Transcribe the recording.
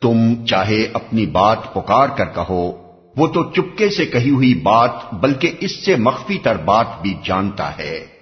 تم چاہے اپنی بات پکار کر کہو۔ وہ تو چپکے سے کہی ہوئی بات، بلکہ اس سے مخفی تر بات بھی جانتا ہے۔